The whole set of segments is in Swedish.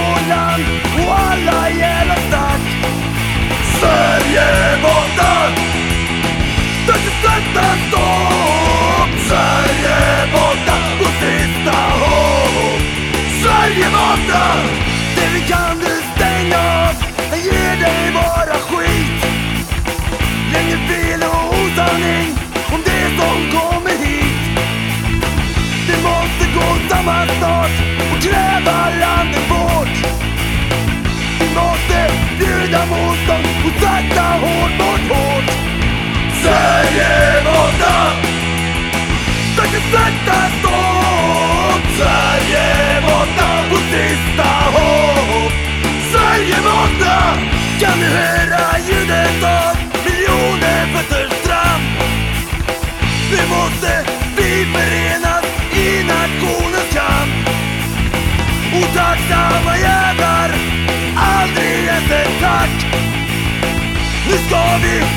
kunde och alla jävla stack. Sverige borta! Det är sätta stopp! Sverige borta på sista hopp! Sverige borta! Det vi kan du stänga av, jag ger dig bara skit. Kan du höra ljudet av miljoner fötters tramp? Nu måste vi förenas i nationens kamp. Otacksamma jävlar, aldrig ens ett tack. Nu ska vi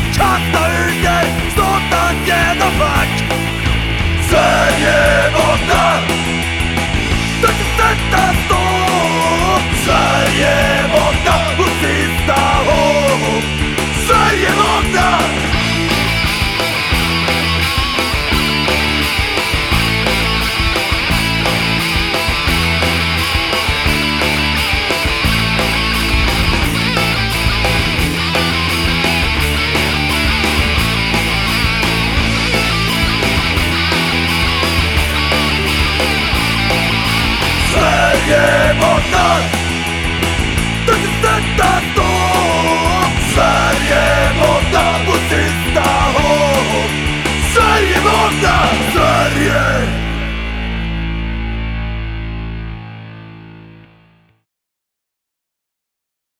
Nie można Segunda série!